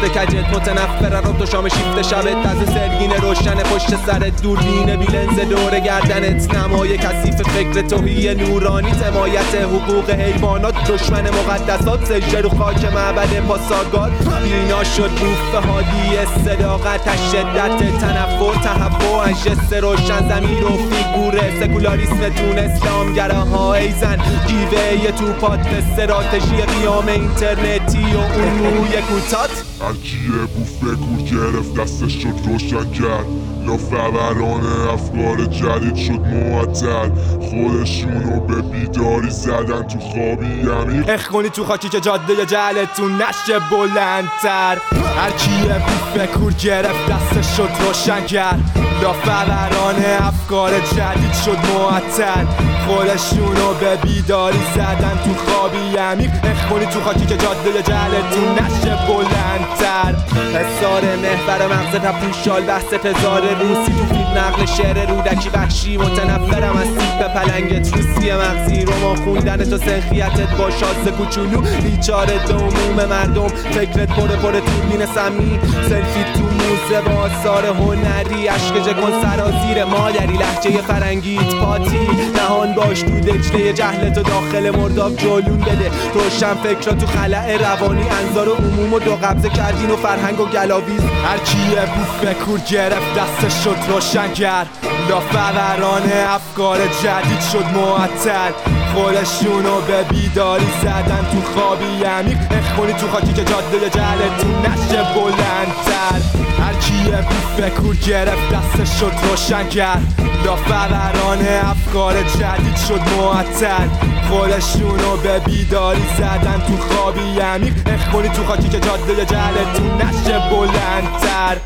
تخت کجت متنفر رو تو شام شیفت شبت. از سرگین روشن پشت سر دوربین بیلنز دور گردنت نمای کثیف فکر توهی نورانی تمایت حقوق حیوانات. دشمن مقدسات سجده رو خاک معبد پاسارگاد بینا شد بوف هادی صداقت شدت تنفر تهوع جست روشن زمین و فیگور. سکولاریسم تون اسلامگراها ایزن گیوه تو پات استراتژی قیام اینترنتی و اون روی کوتات. هرکیه بوفه کور گرفت دستش شد روشن کرد. لافورانه افکار جدید شد معطل. خودشونو به بیداری زدن تو خوابی عمیق اخ کنی تو خاکی که جاده جهلتون نشه بلندتر. هر کیه؟ بوفه کور گرفت دستش شد روشن کرد. لافورانه افکار جدید شد معطل. خودشونو به بیداری زدن تو خوابی عمیق اخ کنی تو خاکی که جاده جهلتون نشه بلندتر. حسار محور مغز پوشال بحث تزار روسی تو نقل شعر رودکی بخشی متنفرم از سیب پلنگت روسی مغزی. رومان خوندن تو سنخیتت با شاز کوچولو. بیچاره دوموم مردم فکرت پره پره توربین سمی. سلفی تو موزه با آثار هنری. عشق جکن سرازیر مادری. لحجه فرنگیت پاتی. نهان باش تو دجله جهلت و داخل مرداب جلون بده. روشن فکر تو خلع روانی. انظار و عموم و دو قبضه کردین و فرهنگ و گلاویز. هر کیه بوفه کور گرفت دستش شد روشن. کرد لافورانه افکار جدید شد معطل. خودشونو به بیداری زدن تو خوابی عمیق. اخونی تو خاکی که جاده جهلتون نشه بلندتر. هر کیه کور گرفت دستش شد روشن کرد لافورانه افکار جدید شد معطل. خودشونو به بیداری زدن تو خوابی عمیق. اخونی تو خاکی که جاده جهلتون نشه بلندتر.